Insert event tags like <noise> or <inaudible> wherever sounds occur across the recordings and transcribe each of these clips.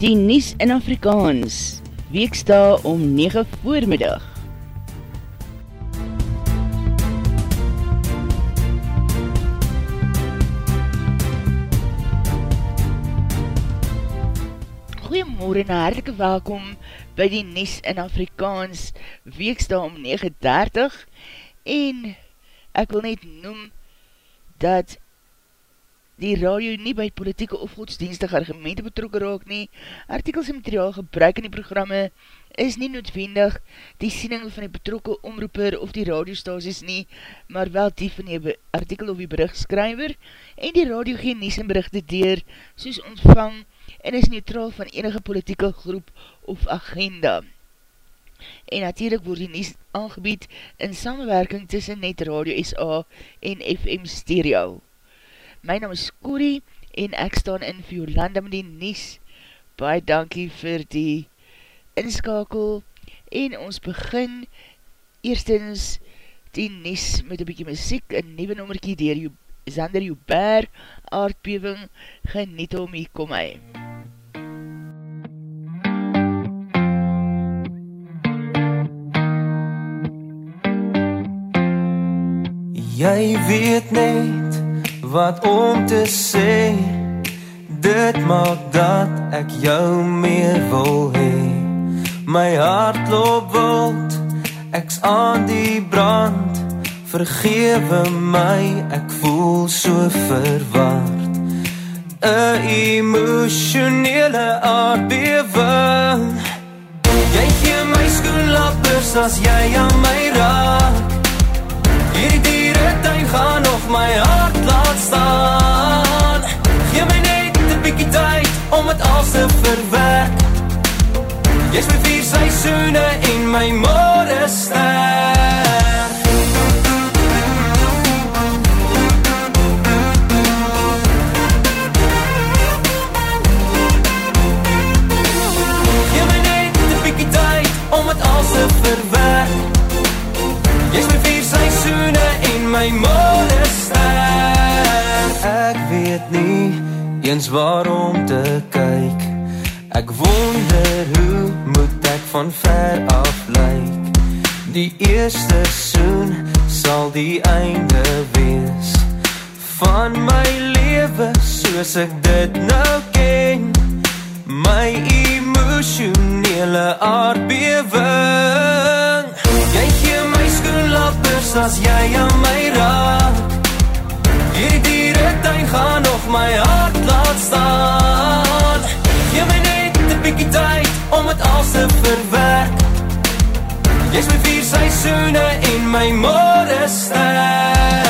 Die Nies in Afrikaans, weeksta om 9 voormiddag. Goeiemorgen en hartelike welkom by die Nies in Afrikaans, weeksta om 9.30 en ek wil net noem dat die radio nie by politieke of godsdienstige argumente betrokken raak nie. Artikels en materiaal gebruik in die programme is nie noodwendig die siening van die betrokke omroeper of die radiostasies nie, maar wel die van die artikel of die berichtskryver en die radio geen nies en berichte deur soos ontvang en is neutraal van enige politieke groep of agenda. En natuurlijk word die nies aangebied in samenwerking tussen Net Radio SA en FM Stereo. My naam is Corrie en ek staan in Violanda met die Nies. Baie dankie vir die inskakel en ons begin eerstens die Nies met een bykie muziek, een nieuwe nommerkie dier Zander Joubert, aardbeving, geniet om hier kom hy. Jy weet net wat om te sê dit maak dat ek jou meer wil hê. My hart loop wild ek's aan die brand. Vergewe my ek voel so verward. 'n emosionele aardbewing. Jy gee my skoenlappers as jy aan my raak. Hierdie diere tuin gaan of my hart staan. Gee my net een bykie tyd om het als te verwerk. Jy is my vier seisoene en my moore ster. Gee my net een bykie tyd om het als te verwerk. Jy is my vier seisoene en my Ek weet nie eens waarom te kyk. Ek wonder hoe moet ek van ver af lyk? Die eerste soen sal die einde wees. Van my lewe soos ek dit nou ken. My emotionele aardbewing. Jy gee my skoenlappers as jy aan my raak. Hierdie tuin gaan of my hart laat staan. Gee my net een bykie tyd om het als te verwerk. Jy is my vier seisoene en my moore ster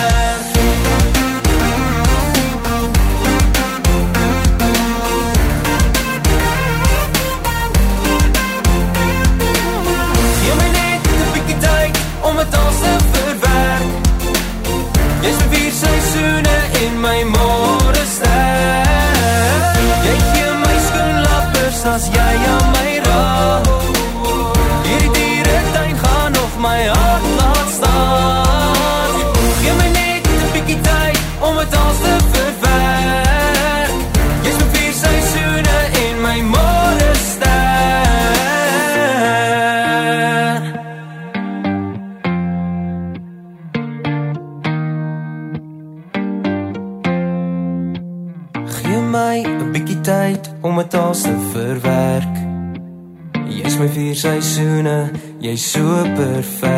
my seisoene, jy's so perfek.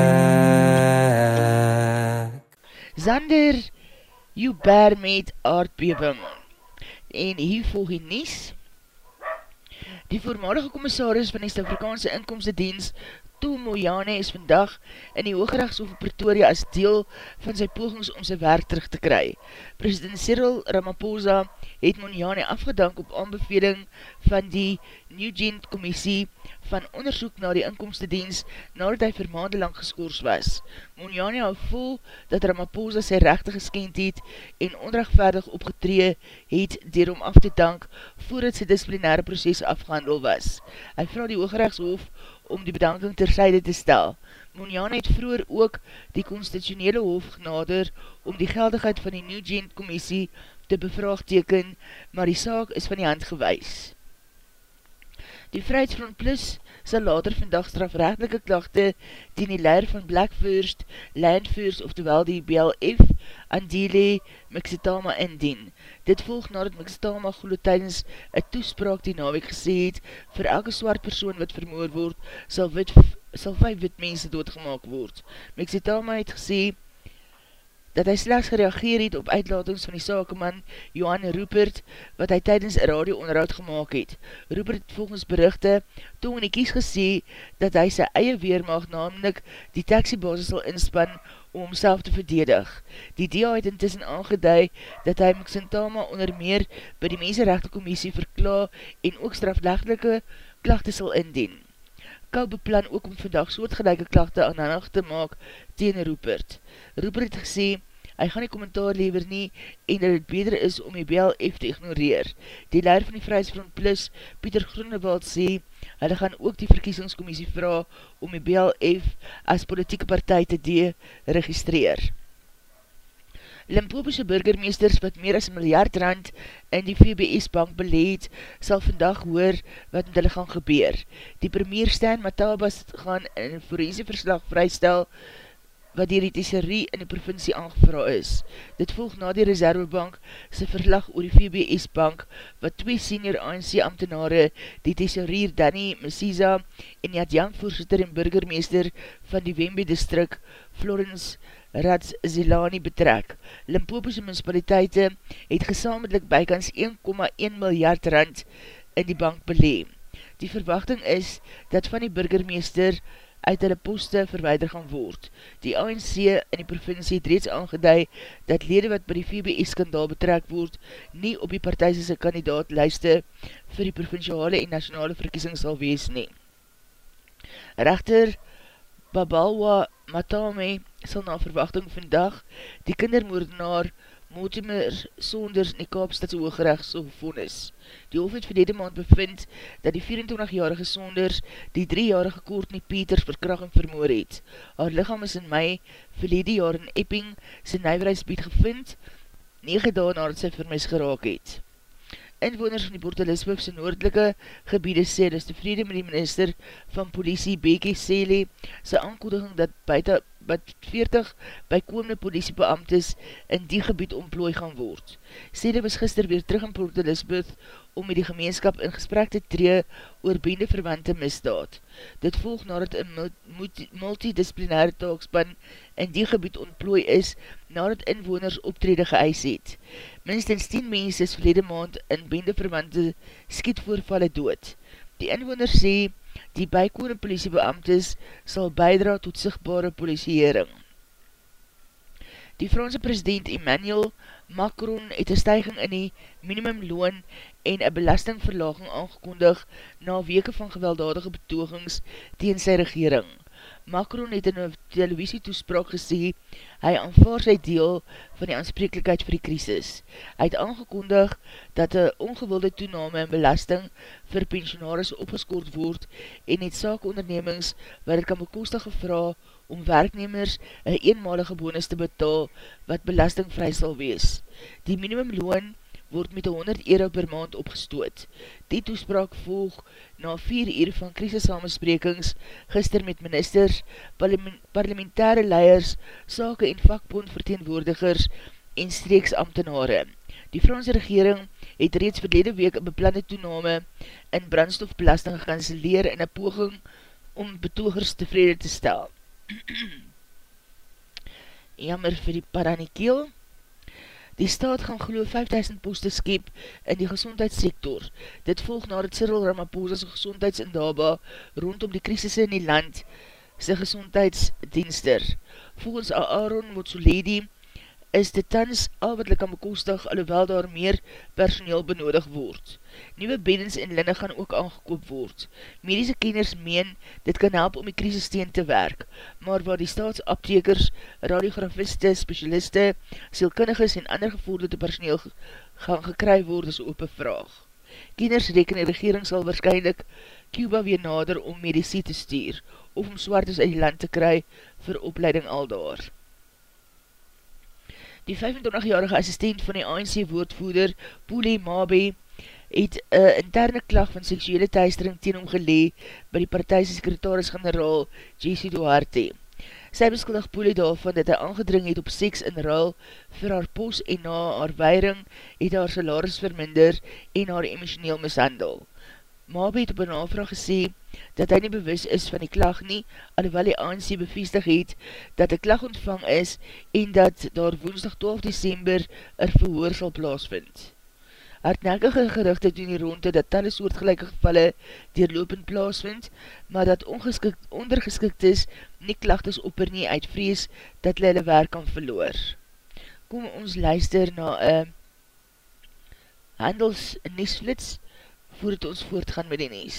Zander Joubert met aardbeving. En hier volg die nies. Die voormalige commissaris van die Stafrikaanse Inkomste Dienst, Toel Mojane, is vandag in die Hoogrechtshof Pretoria as deel van sy pogings om sy werk terug te kry. President Cyril Ramaphosa het Mojane afgedank op aanbeveling van die New Gen Commissie van onderzoek na die inkomste diens nadat hy vir maande lang geskoors was. Monjani hou vol dat Ramaphosa sy rechte geskend het en onrechtvaardig opgetree het dier om af te dank voordat sy disciplinaire proces afgehandel was. Hy vraag die Hoogrechtshof om die bedanking terzijde te stel. Monjani het vroeger ook die constitutionele hof genader om die geldigheid van die New Gen Commissie te bevraagteken, maar die saak is van die hand gewys. Die Vrijheidsfront Plus sal later vandag strafrechtelike klachte die die leier van Black First, Land First, oftewel die BLF, Andile Mexitama indien. Dit volg nadat Mexitama goede tydens een toespraak die naweek gesê het, vir elke zwart persoon wat vermoor word, sal, wit, sal vijf wit mense doodgemaak word. Mexitama het gesê, dat hy slechts gereageer het op uitlatings van die sakeman Johan Rupert, wat hy tydens radio onderhoud gemaakt het. Rupert het volgens berichte toe in die kies gesê, dat hy sy eie weermacht, namelijk die taxibasis sal inspan om homself te verdedig. Die DA het intussen aangeduid, dat hy Mixentama onder meer by die Mensenrechte Commissie verkla en ook straflechtelike klachte sal indien. Kou beplan ook om vandag soortgelijke klachte aan aandag te maak tegen Rupert. Rupert het gesê, hy gaan die kommentaar lever nie en dat het beter is om die BLF te ignoreer. Die leider van die Vrijheidsfront Plus, Pieter Groenewald, sê, hulle gaan ook die verkiesingscommissie vraag om die BLF as politieke partij te de-registreer. Limpopo'se burgermeesters wat meer as miljard rand in die VBS bank beleid, sal vandag hoor wat met hulle gaan gebeur. Die premier Stan Matabas gaan in een forensie verslag vrystel wat dier die tesorie in die provincie aangevra is. Dit volg na die reservebank sy verlag oor die VBS bank wat twee senior ANC ambtenare, die tesorier Danny Messiza en die adjang voorzitter en burgermeester van die Wembe distrik Florence Rats Zilani betrek. Limpopo's municipaliteite het gesamentlik bykans 1,1 miljard rand in die bank belee. Die verwachting is dat van die burgermeester uit hulle poste verweider gaan word. Die ANC in die provincie het reeds aangeduid dat lede wat by die VBS-skandaal betrek word nie op die partijse kandidaatlijste vir die provinciale en nationale verkiesing sal wees nie. Rechter Babalwa Matame sal na verwachting vandag die kindermoordenaar Mortimer Sonders in die Kaapstadse Hooggerechts opvonnis. Die hof het verlede maand bevind dat die 24-jarige Sonders die 3-jarige Courtney Peters verkracht en vermoor het. Haar lichaam is in mei verlede jaar in Epping sy nijverheidsbied gevind, 9 dagen nadat sy vermis geraak het. Inwoners van die Port Elizabethse noordelike gebiede sê, dis tevrede met die minister van politie Bekie Sele, sy aankoediging dat buiten wat 40 bykomende politiebeamtes in die gebied ontplooi gaan word. Sede was gister weer terug in Port Elizabeth om met die gemeenskap in gesprek te tree oor bende verwante misdaad. Dit volg nadat een multidisciplinaire taakspan in die gebied ontplooi is nadat inwoners optrede geëis het. Minstens 10 mens is verlede maand in bende verwante skietvoorvalle dood. Die inwoners sê die bykone politiebeamtes sal bijdra tot sigtbare politieering. Die Franse president Emmanuel Macron het een stijging in die minimumloon en een belastingverlaging aangekondig na weke van gewelddadige betogings tegen sy regering. Macron het in een televisie toespraak gesê, hy aanvaar sy deel van die aansprekelijkheid vir die krisis. Hy het aangekondig dat een ongewilde toename en belasting vir pensionaris opgeskoord word en het saakondernemings wat het kan bekostig gevra om werknemers een eenmalige bonus te betaal wat belastingvry sal wees. Die minimumloon word met 100 euro per maand opgestoot. Die toespraak volg na 4 uur van krisesamesprekings gister met ministers, parlementaire leiers, sake en vakbond verteenwoordigers en streeksambtenare. Die Franse regering het reeds verlede week een beplande toename in brandstofbelasting gekanceleer in een poging om betogers tevrede te stel. <clears throat> Jammer vir die paranikeel. Die staat gaan geloof 5000 poste skep in die gezondheidssektor. Dit volg na het Cyril Ramaphosa's gezondheidsindaba rondom die krisisse in die land sy gezondheidsdienster. Volgens Aaron Motsoledi is dit tans al wat kan bekostig alhoewel daar meer personeel benodig word. Nieuwe beddens en linne gaan ook aangekoop word. Medische kenners meen dit kan help om die krisisteen te werk, maar waar die staatsaptekers, radiografiste, specialiste, sielkundiges en ander gevorderde personeel gaan gekry word is open vraag. Kenners reken die regering sal waarschijnlijk Cuba weer nader om medicie te stuur of om swaartes uit die land te kry vir opleiding aldaar. Die 25-jarige assistent van die ANC woordvoeder, Pule Mabe, het een interne klag van seksuele thuisdering teen hom gelee by die partijse sekretaris-generaal J.C. Duarte. Sy beskuldig Poelie daarvan dat hy aangedring het op seks in ruil vir haar pos en na haar weiring het haar salaris verminder en haar emotioneel mishandel. Mabe het op een aanvraag gesê dat hy nie bewus is van die klag nie, alhoewel die ANC bevestig het dat die klag ontvang is en dat daar woensdag 12 december er verhoor sal plaasvind hardnekkige gerichte doen die ronde dat talle soortgelijke gevalle dierlopend plaasvind, maar dat ondergeskikt is nie klachtes opper nie uit vrees dat hulle hulle werk kan verloor. Kom ons luister na een handels niesflits voordat ons voortgaan met die nies.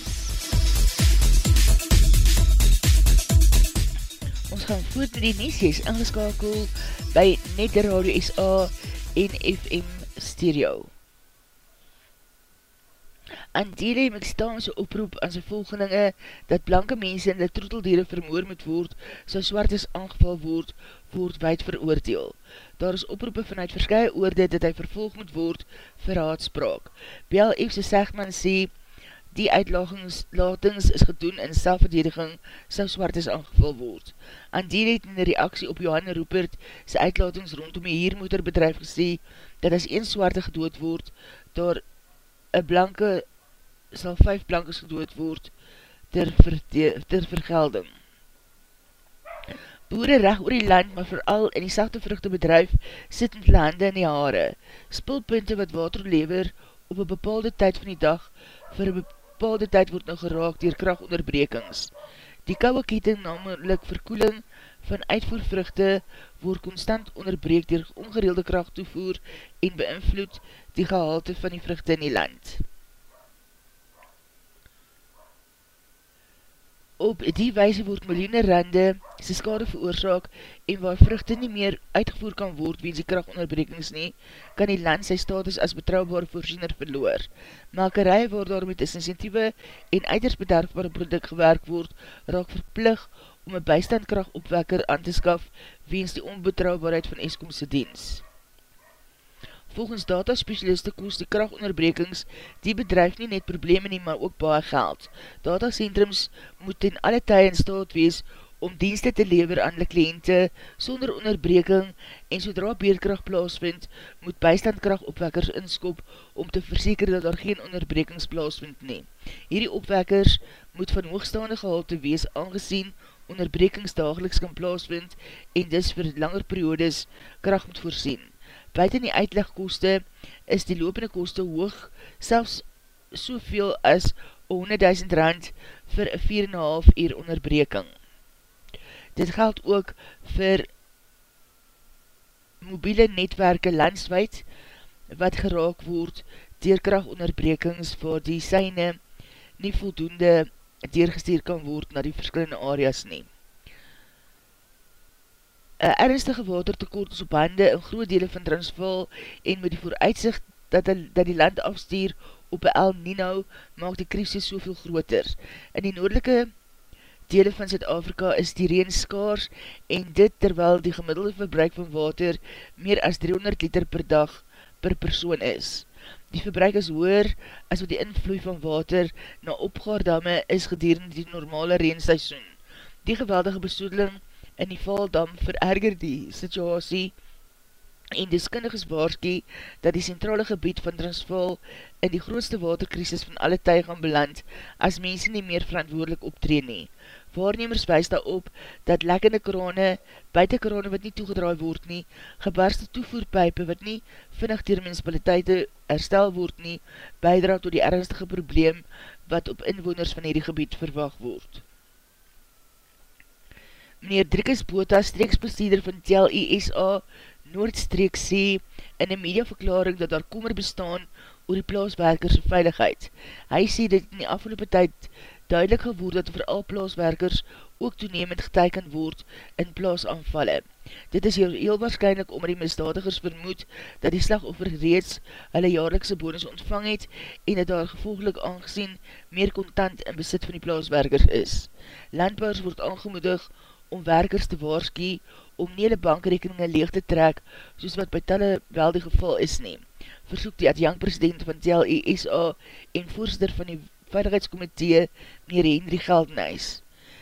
Ons gaan voort met die nies, jy is ingeskakel by Net Radio SA en FM Stereo. Aan die Mekstaanse oproep aan sy volgelinge dat blanke mense in die troeteldeere vermoor moet word, so swart is aangeval word, word wijd veroordeel. Daar is oproepe vanuit verskye oorde dat hy vervolg moet word vir haatspraak. BLF se segman sê, Die uitlatings is gedoen in selfverdediging sou swartes aangevul word. Aan die het in die reaksie op Johan Rupert sy uitlatings rondom die hiermoederbedrijf gesê dat as een swarte gedood word, daar een blanke sal vijf blankes gedood word ter, ter vergelding. Boere recht oor die land, maar vooral in die sachte vruchtebedrijf sit in lande in die haare. Spulpunte wat water lever op een bepaalde tyd van die dag vir een bepaalde tyd word nou geraak dier krachtonderbrekings. Die kouwe ketting, namelijk verkoeling van uitvoervruchte, word constant onderbreek dier ongereelde kracht toevoer en beïnvloed die gehalte van die vruchte in die land. Op die wijze word miljoene rande sy skade veroorzaak en waar vruchte nie meer uitgevoer kan word wie die krachtonderbrekings nie, kan die land sy status as betrouwbare voorziener verloor. Makerij waar daar met is incentieve en uiters bederfbare product gewerk word, raak verplig om een bijstandkrachtopwekker aan te skaf weens die onbetrouwbaarheid van Eskomse dienst. Volgens dataspecialiste koos die krachtonderbrekings die bedrijf nie net probleme nie, maar ook baie geld. Datacentrums moet in alle tye in staat wees om dienste te lever aan die kliënte sonder onderbreking en sodra beerdkracht plaasvind, moet bijstandkrachtopwekkers inskop om te verseker dat daar geen onderbrekings plaasvind nie. Hierdie opwekkers moet van hoogstaande gehalte wees aangezien onderbrekings dageliks kan plaasvind en dis vir langer periodes kracht moet voorsien. Buiten die uitlegkoste is die lopende koste hoog, selfs soveel as 100.000 rand vir 4,5 uur onderbreking. Dit geld ook vir mobiele netwerke landswijd wat geraak word dier krachtonderbrekings waar die syne nie voldoende deurgesteer kan word na die verskillende areas neem. Een ernstige watertekort is op hande in groot dele van Transvaal en met die vooruitzicht dat, dat die land afstuur op El Nino maak die krisis soveel groter. In die noordelike dele van Zuid-Afrika is die reen skaars en dit terwyl die gemiddelde verbruik van water meer as 300 liter per dag per persoon is. Die verbruik is hoer as wat die invloei van water na opgaardamme is gedurende die normale reenseisoen. Die geweldige besoedeling in die Valdam vererger die situasie en deskundiges waarskie dat die centrale gebied van Transvaal in die grootste waterkrisis van alle tyd gaan beland as mense nie meer verantwoordelik optree nie. Waarnemers wees daarop dat lekkende krane, buiten krane wat nie toegedraai word nie, gebarste toevoerpijpe wat nie vinnig dier municipaliteite herstel word nie, bijdra tot die ernstige probleem wat op inwoners van hierdie gebied verwacht word. Meneer Drikkes Bota, streeksbestuurder van TLISA, Noordstreek sê in een mediaverklaring dat daar kommer bestaan oor die plaaswerkers veiligheid. Hy sê dit in die afgelopen tyd duidelik geword dat vooral plaaswerkers ook toenemend geteiken word in plaasanvalle. Dit is heel, heel waarschijnlijk omdat die misdadigers vermoed dat die slagoffer reeds hulle jaarlikse bonus ontvang het en dat daar gevolgelik aangezien meer contant in besit van die plaaswerkers is. Landbouwers word aangemoedig om werkers te waarskie om nie hulle bankrekeninge leeg te trek, soos wat by talle wel die geval is neem. Versoek die adjang-president van TLESA en voorzitter van die Veiligheidskomitee, meneer Henry Geldenhuis.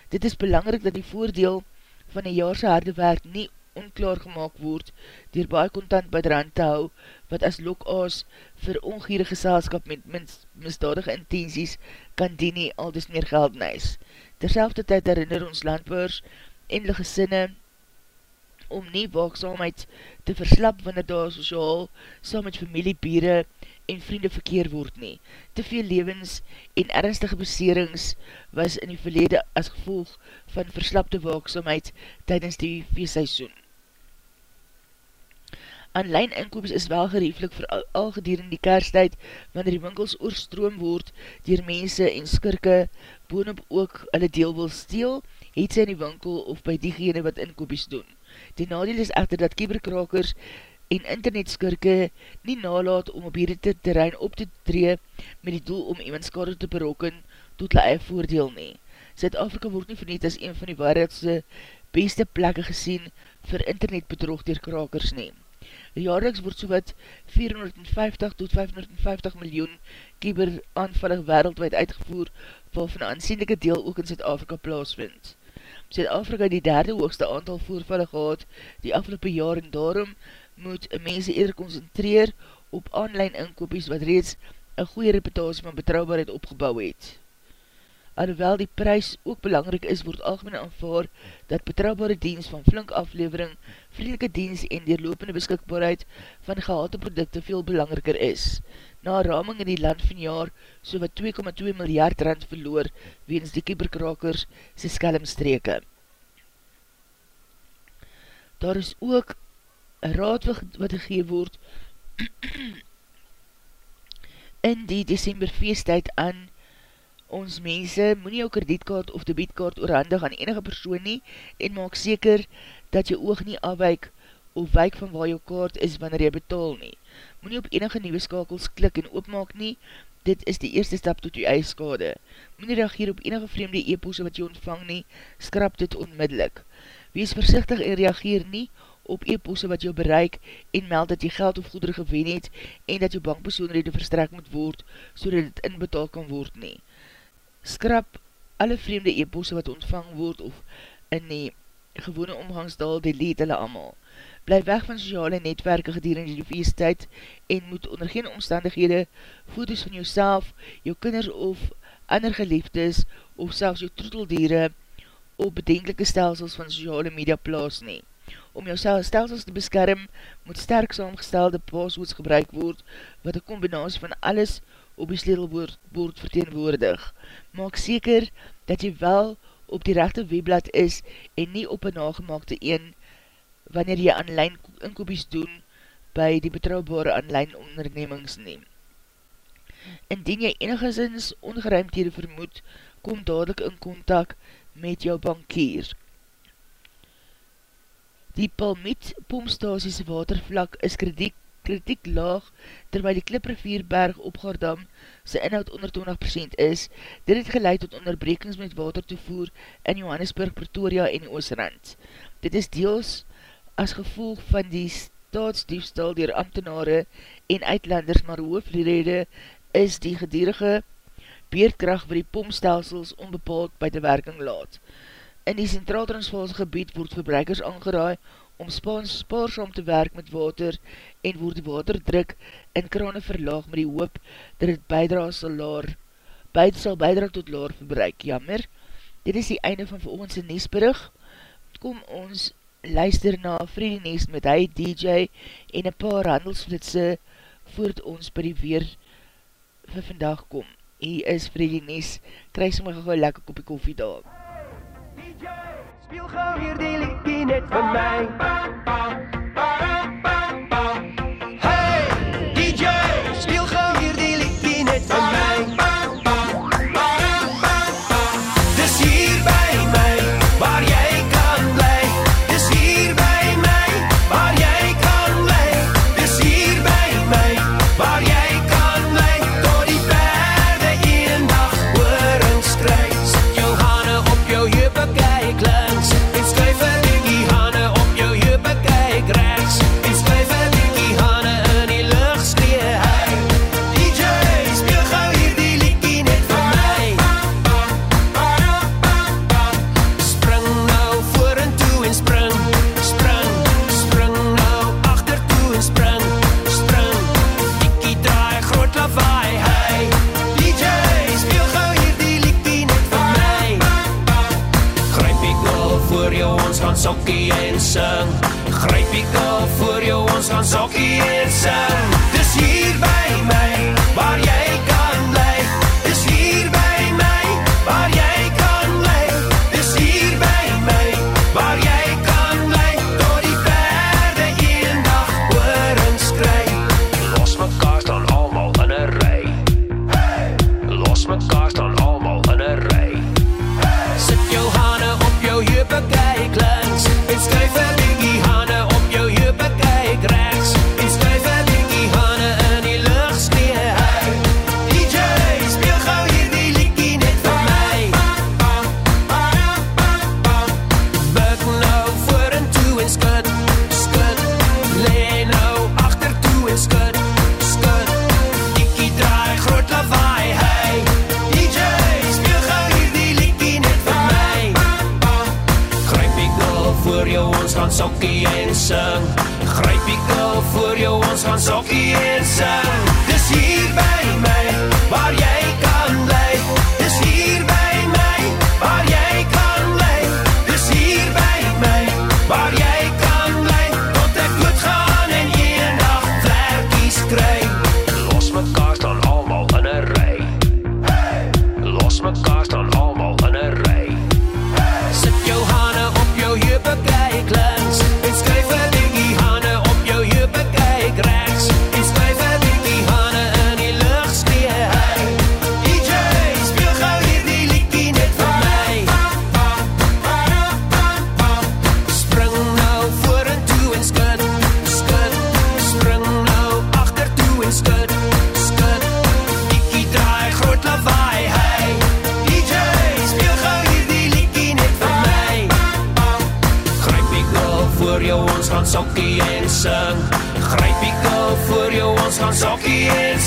Dit is belangrik dat die voordeel van die jaarse harde werk nie onklaar gemaakt word, dier baie contant by drand te hou, wat as lokaas vir ongiere geselskap met mis, misdadige intenties kan dien nie al dis meer Geldenhuis. Terselfde tyd herinner ons landbouwers en die gesinne om nie waakzaamheid te verslap wanneer daar sociaal saam met familie, bieren en vriende verkeer word nie. Te veel levens en ernstige beserings was in die verlede as gevolg van verslapte waakzaamheid tydens die feestseisoen. Online inkoopes is wel gerieflik vir al, al gedierend die kersttijd, wanneer die winkels oorstroom word dier mense en skirke boonop ook hulle deel wil steel, het sy in die winkel of by diegene wat inkoopies doen. Die nadeel is echter dat kieberkrakers en internetskirke nie nalaat om op hierdie terrein op te tree met die doel om iemand skade te berokken tot hulle eie voordeel nie. Zuid-Afrika word nie verniet as een van die wereldse beste plekke gesien vir internetbedrog dier krakers neem. Jaarliks word so wat 450 tot 550 miljoen kieber aanvallig wereldwijd uitgevoer waarvan een aansienlijke deel ook in Zuid-Afrika plaasvind. Zuid-Afrika die derde hoogste aantal voorvallen gehad die afgelopen jaar en daarom moet mense eerder concentreer op online inkoopies wat reeds een goeie reputatie van betrouwbaarheid opgebouw het. Alhoewel die prijs ook belangrijk is, word algemeen aanvaar dat betrouwbare dienst van flink aflevering, vriendelike dienst en dierlopende beskikbaarheid van gehate producte veel belangriker is na raming in die land van jaar so wat 2,2 miljard rand verloor weens die kieberkrakers sy skelmstreke. Daar is ook een raad wat gegeen word <clears throat> in die december feesttijd aan ons mense, moet nie jou kredietkaart of debietkaart oorhandig aan enige persoon nie en maak seker dat jou oog nie afwijk of wijk van waar jou kaart is wanneer jy betaal nie moet nie op enige nieuwe skakels klik en oopmaak nie, dit is die eerste stap tot jou eie skade. Moet nie reageer op enige vreemde e-pose wat jy ontvang nie, skrap dit onmiddellik. Wees versichtig en reageer nie op e-pose wat jou bereik en meld dat jy geld of goedere gewen het en dat jou bankpersoonrede verstrek moet word so dat dit inbetaal kan word nie. Skrap alle vreemde e-pose wat ontvang word of in die gewone omgangsdal delete hulle allemaal. Bly weg van sociale netwerke gedurende die feesttijd en moet onder geen omstandighede foto's van jouself, jou kinders of ander geliefdes of selfs jou troeteldiere op bedenkelike stelsels van sociale media plaas nie. Om jou stelsels te beskerm, moet sterk saamgestelde passwords gebruik word, wat een combinatie van alles op die sledelwoord verteenwoordig. Maak seker dat jy wel op die rechte webblad is en nie op een nagemaakte een wanneer jy online inkoopies doen by die betrouwbare online ondernemings neem. Indien jy enigszins ongeruimdhede vermoed, kom dadelijk in contact met jou bankier. Die Palmiet pompstasies watervlak is krediek, kritiek laag, terwyl die Kliprivierberg op Gardam sy inhoud onder 20% is, dit het geleid tot onderbrekings met water toevoer in Johannesburg, Pretoria en Oosrand. Dit is deels as gevolg van die staatsdiefstal dier ambtenare en uitlanders, maar hoofdrede is die gedierige beerdkracht wat die pompstelsels onbepaald by de werking laat. In die Centraal Transvaalse gebied word verbruikers aangeraai om spaarsaam te werk met water en word die waterdruk in krane verlaag met die hoop dat het bijdra sal, laar, bijd, sal bijdra tot laar verbruik. Jammer, dit is die einde van veroogendse Niesbrug. Kom ons luister na Vriendenies met hy DJ en een paar handelsflitse voort ons by die weer vir vandag kom. Hier is Vriendenies, kry sommer gauw lekker kopie koffie daar. DJ, speel gauw hier die liekie net vir my. Bang, bang, bang. ons gaan sokkie en sing. Gryp die kil voor jou, ons gaan sokkie en sing. Dis hier by my waar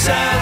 side.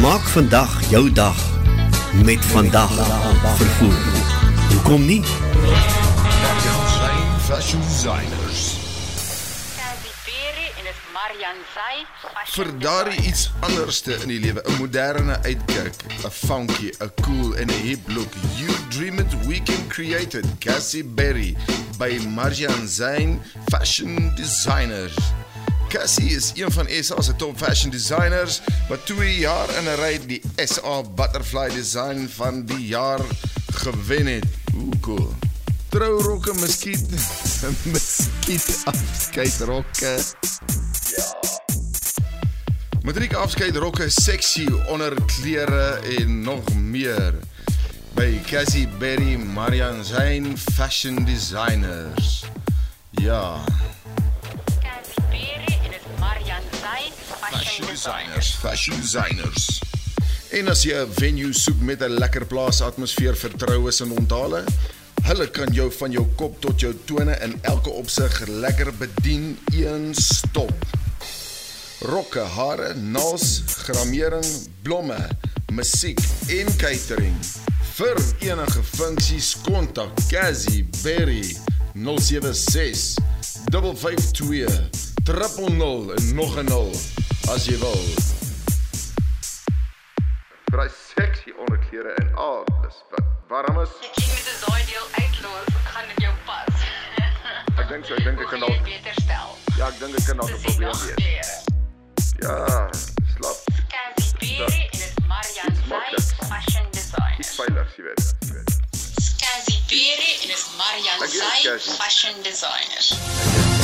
Maak vandag jou dag met vandag vervoer. Hoekom nie? Zijn fashion designers. Marian. Vir daardie iets anderste in die lewe, 'n moderne uitkyk, 'n funky, 'n cool en 'n hip look. You dream it, we can create it. Cassie Berry by Marjan Zain Fashion Designers. Cassie is een van SA se top fashion designers wat 2 jaar in 'n ry die SA Butterfly Design van die jaar gewen het. Ooh, cool. Trourokke, muskiet, <laughs> muskiet afskeidrokke. Matriek afskeidrokke, sexy onderklere en nog meer. By Cassie Berry Marian Zain Fashion Designers. Ja, fashion designers, fashion designers. En as jy 'n venue soek met 'n lekker plaasatmosfeer, vertroues en onthale, hulle kan jou van jou kop tot jou tone in elke opsig lekker bedien een stop. Rokke, hare, nails, gramering, blomme, musiek en catering. Vir enige funksies kontak Cassie Berry 076 552 000 en nog 'n 0 as jy wil. Vir sexy onderklere en alles wat warm is. Ek sien met 'n daai deel uitloop, gaan dit jou pas. <laughs> Ek dink so, ek dink ek kan dalk jy beter stel. ja, ek dink ek kan dalk 'n Dis probleem wees. nachtklere. Ja, slap. Cassie Perry en is Marian maklik. Fashion Iets designers. veilig, jy weet. Jy. Cassie Perry en is Marian Zay. Fashion designers.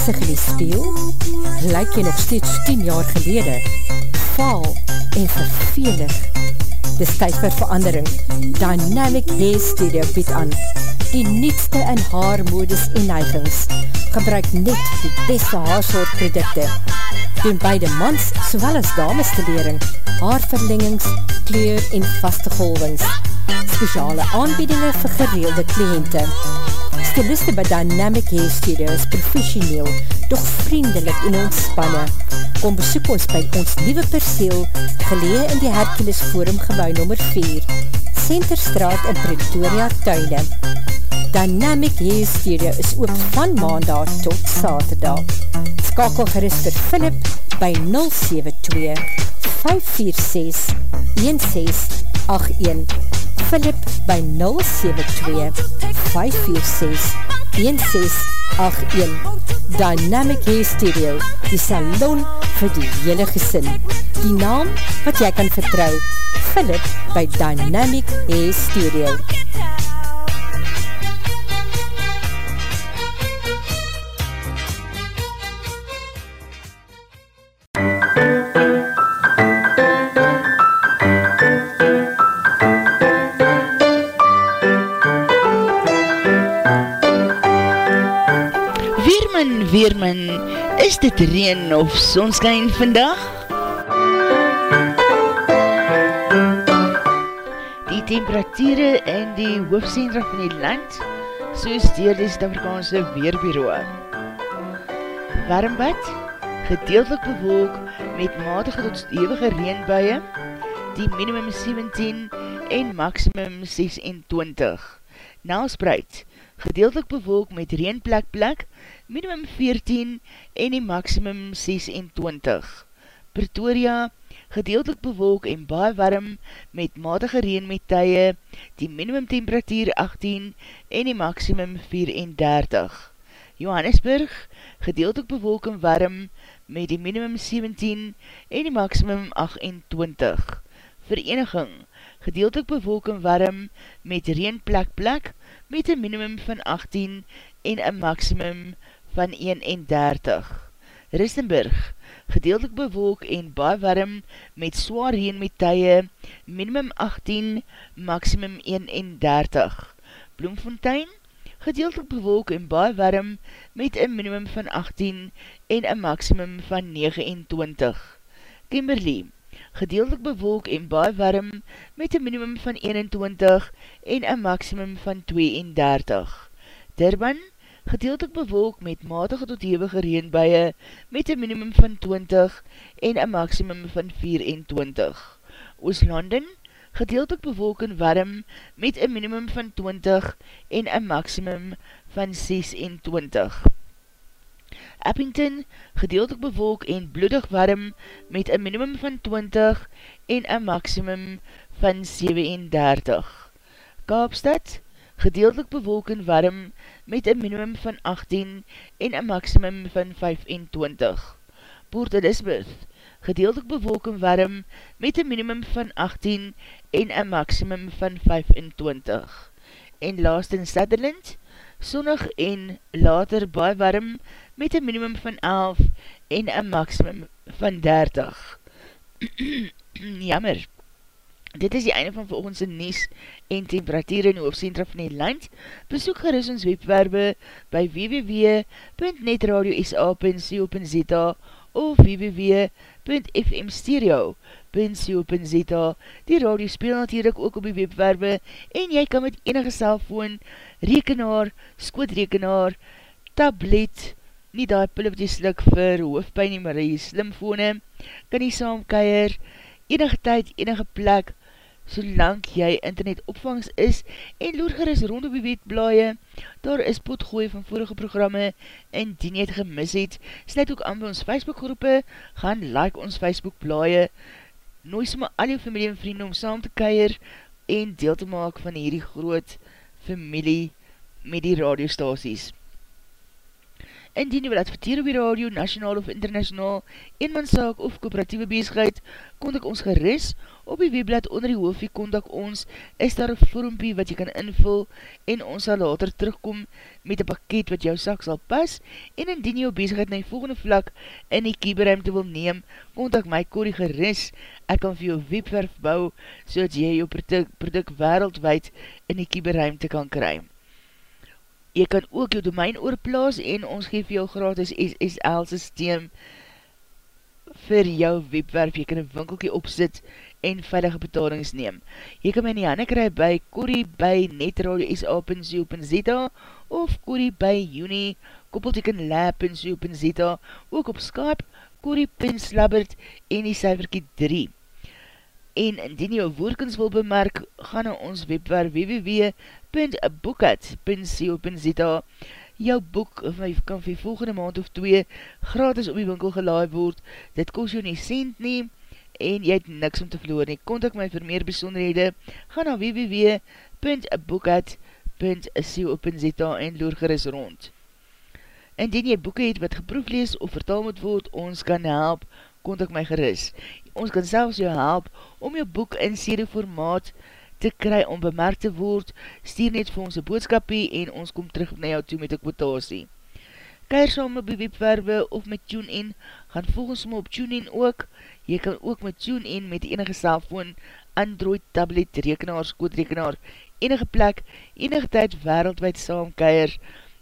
gesig in die speel? Lyk jy nog steeds 10 jaar gelede? Vaal en vervelig. Dis tyd vir verandering. Dynamic Hair Studio bied aan. Die nietste in haar modus en neigings. Gebruik net die beste haarsoortprodukte. Doen beide mans sowel as dames te lering. Haarverlengings, kleur en vaste golwings. Speciale aanbiedinge vir gereelde kliënte. Styliste by Dynamic Hair Studio is professioneel, doch vriendelik en ontspanne. Kom besoek ons by ons nieuwe perseel, gelee in die Hercules Forum gebouw nummer 4, Centerstraat in Pretoria, Tuine. Dynamic Hair Studio is ook van maandag tot saterdag. Skakel gerust vir Philip by 072 546 1681 Philip by 072 546 1681 Dynamic Hair Studio, die salon vir die hele gesin. Die naam wat jy kan vertrou, Philip by Dynamic Hair Studio. Weerman, is dit reen of sonskijn vandag? Die temperatuurde in die hoofdcentra van die land, soos dier die Suid-Afrikaanse Weerbureau. Warmbad, gedeeltelik bewolk met matige tot stevige reenbuie, die minimum 17 en maximum 26. Nelspreid, gedeeltelik bewolk met reenplek plek, minimum 14 en die maximum 26. Pretoria, gedeeltelik bewolk en baie warm met matige reen met tye, die minimum temperatuur 18 en die maximum 34. Johannesburg, gedeeltelik bewolk en warm met die minimum 17 en die maximum 28. Vereniging, gedeeltelik bewolk en warm met reen plek plek met een minimum van 18 en een maximum van 31. Ristenburg, gedeeltelik bewolk en baie warm met zwaar reen met tye, minimum 18, maximum 31. Bloemfontein, gedeeltelik bewolk en baie warm met een minimum van 18 en een maximum van 29. Kimberley, gedeeltelik bewolk en baie warm met een minimum van 21 en een maximum van 32. Durban, gedeeltelik bewolk met matige tot hewige reenbuie met een minimum van 20 en een maximum van 24. Ooslanden, gedeeltelik bewolk en warm met een minimum van 20 en een maximum van 26. Eppington, gedeeltelik bewolk en bloedig warm met een minimum van 20 en een maximum van 37. Kaapstad, gedeeltelik bewolk en warm met een minimum van 18 en een maximum van 25. Port Elizabeth, gedeeltelik bewolk en warm met een minimum van 18 en een maximum van 25. En last in Sutherland, sonnig en later baie warm met een minimum van 11 en een maximum van 30. <clears throat> Jammer. Dit is die einde van volgendse Nies en temperatuur in die hoofdcentra van die land. Besoek gerust ons webwerbe by www.netradiosa.co.za of www.fmstereo.co.za Die radio speel natuurlijk ook op die webwerbe en jy kan met enige cellfoon, rekenaar, skootrekenaar, tablet, nie daar pille wat jy slik vir hoofdpijn nie, maar die slimfone, kan jy saamkeier, enige tyd, enige plek, solang jy internet opvangs is en loer geris rond op die wetblaie, daar is potgooi van vorige programme en die nie het gemis het, sluit ook aan by ons Facebook groepe, gaan like ons Facebook blaie, nooi somme al jou familie en vrienden om saam te keir en deel te maak van hierdie groot familie met die radiostasies. Indien jy wil adverteer op die radio, nationaal of internationaal, eenmanszaak of kooperatieve bezigheid, kontak ons geris. Op die webblad onder die hoofdie kontak ons, is daar een vormpie wat jy kan invul en ons sal later terugkom met een pakket wat jou sak sal pas. En indien jy jou bezigheid na die volgende vlak in die kieberuimte wil neem, kontak my Corrie geris. Ek kan vir jou webwerf bou, so dat jy jou product, product wereldwijd in die kieberuimte kan kry. Jy kan ook jou domein oorplaas en ons geef jou gratis SSL systeem vir jou webwerf. Jy kan een winkelkie opsit en veilige betalings neem. Jy kan my in die handen kry by Corrie by netradio.sa.co.za of Corrie by uni koppelteken lab.co.za ook op Skype Corrie.slabbert en die cijferkie 3. En indien jou woordkens wil bemerk, gaan na ons webwerf www www.boekhat.co.za Jou boek kan vir volgende maand of twee gratis op die winkel gelaai word. Dit kost jou nie cent nie en jy het niks om te verloor nie. Contact my vir meer besonderhede. Ga na www.boekhat.co.za en loer geris rond. Indien jy boeken het wat geproef lees of vertaal moet word, ons kan help, contact my geris. Ons kan selfs jou help om jou boek in serie formaat te kry om bemerk te word, stuur net vir ons een boodskapie en ons kom terug na jou toe met een kwotasie. Keir saam op die webwerwe of met TuneIn, gaan volgens my op TuneIn ook. Jy kan ook met TuneIn met enige cellfoon, Android, tablet, rekenaar, skootrekenaar, enige plek, enige tyd wereldwijd saam keir.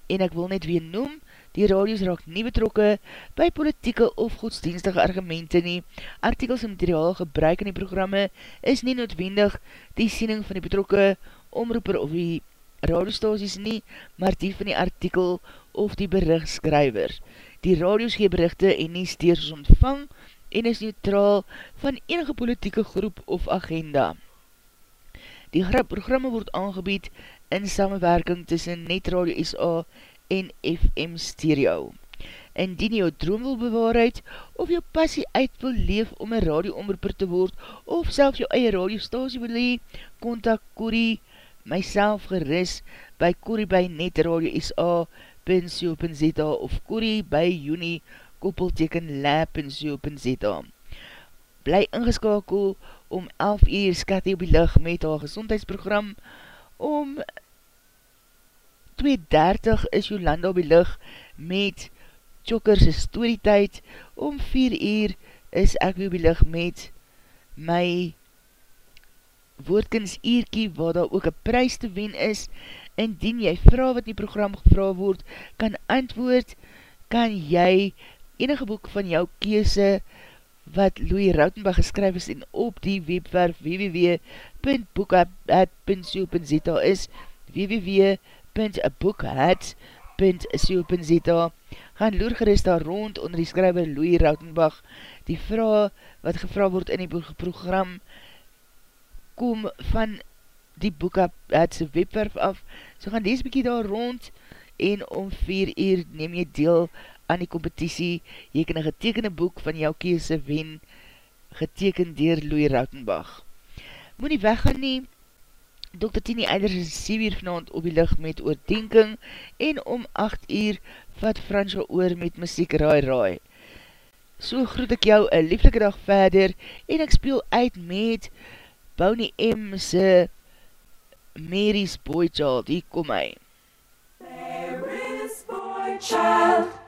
En ek wil net weer noem, Die radios raak nie betrokke by politieke of godsdienstige argumente nie. Artikels en materiaal gebruik in die programme is nie noodwendig die siening van die betrokke omroeper of die radiostasies nie, maar die van die artikel of die berichtskryver. Die radios gee berichte en nie steers ontvang en is neutraal van enige politieke groep of agenda. Die programme word aangebied in samenwerking tussen Net Radio SA en FM Stereo. Indien jou droom wil bewaarheid, of jou passie uit wil leef om een radioomroeper te word, of self jou eie radiostasie wil lee, kontak Corrie, myself geris, by Corrie by Net Radio SA.co.za of Corrie by Juni, koppelteken lab.co.za. Bly ingeskakel om 11 uur skat op die lig met haar gezondheidsprogram, om 2.30 is Jolanda op die lig met Chokkerse storytijd, om 4 uur is ek op die lig met my woordkens eerkie, waar daar ook een prijs te wen is, indien jy vraag wat die program gevra word, kan antwoord, kan jy enige boek van jou kese, wat Louis Rautenbach geskryf is en op die webwerf www.boekhat.co.za is www.boekhat.co.za gaan loer gerust daar rond onder die skryver Louis Rautenbach. Die vraag wat gevra word in die program kom van die boekhatse webwerf af. So gaan deze bykie daar rond en om 4 uur neem jy deel aan die competitie, jy kan een getekende boek van jou kese wen, geteken dier Louis Rautenbach. Moe nie weggaan nie, Dr. Tini Eilers is 7 uur vanavond op die licht met oordenking, en om 8 uur vat Fransjo oor met muziek raai raai. So groet ek jou een lieflike dag verder, en ek speel uit met Bonnie M. se Mary's Boy Child, hier kom hy. Mary's Boy Child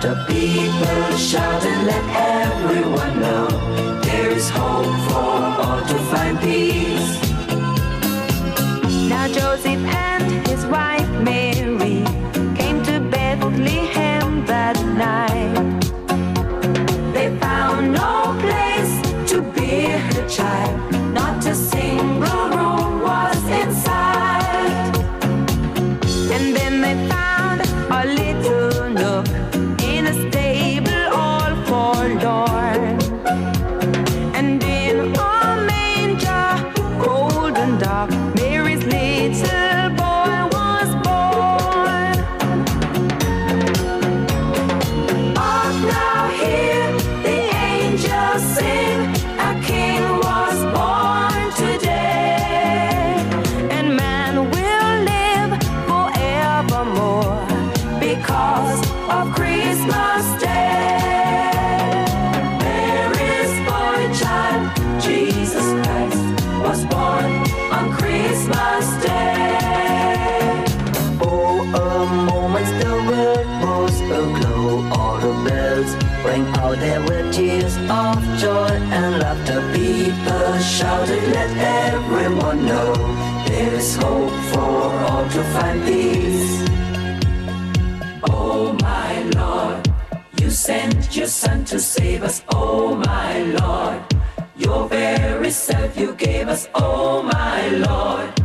to be give us, oh my Lord.